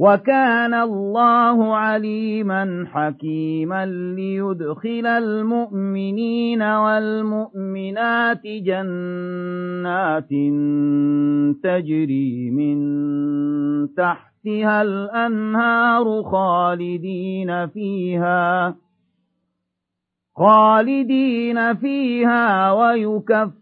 وكان الله عليما حكيما ليدخل المؤمنين والمؤمنات جنات تجري من تحتها الأنهار خالدين فيها خالدين فيها ويكفر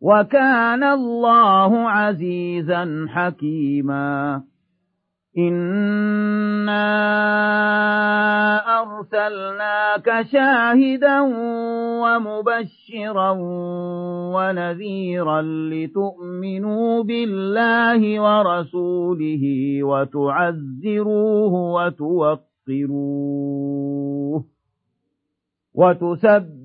وكان الله عزيزا حكيما. إنا أرسلناك شاهدا ومبشرا ونذيرا لتؤمنوا بالله ورسوله وتعزروه وتوقروه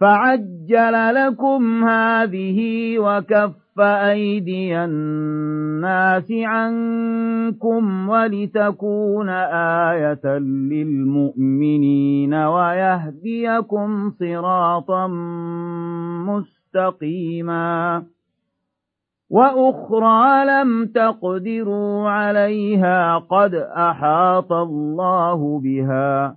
فعجل لكم هذه وكف أيدي الناس عنكم ولتكون آية للمؤمنين ويهديكم صراطا مستقيما وأخرى لم تقدروا عليها قد أحاط الله بها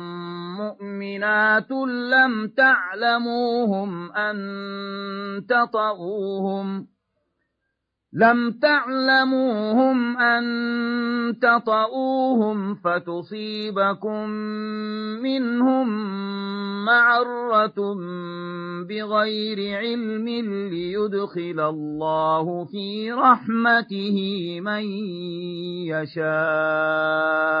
مؤمنات لم تعلموهم أن تطؤوهم لم تعلموهم أن تطؤوهم فتصيبكم منهم معرة بغير علم ليدخل الله في رحمته من يشاء.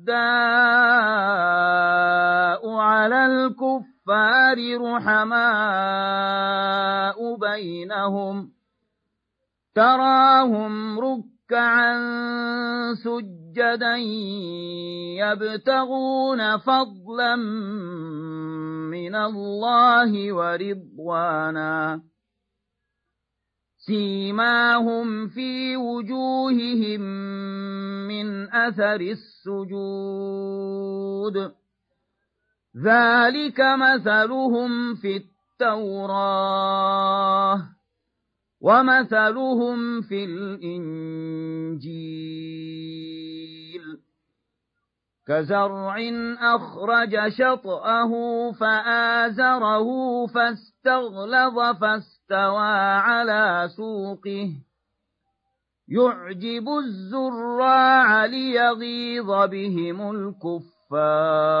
أشداء على الكفار رحماء بينهم تراهم ركعا سجدا يبتغون فضلا من الله ورضوانا سيماهم في وجوههم من أثر السجود. ذلك مثلهم في التوراة ومثلهم في الإنجيل. كزرع أخرج شطأه فآزره فاستغلظ فاستوى على سوقه. يعجب الزراع ليغيظ بهم الكفار.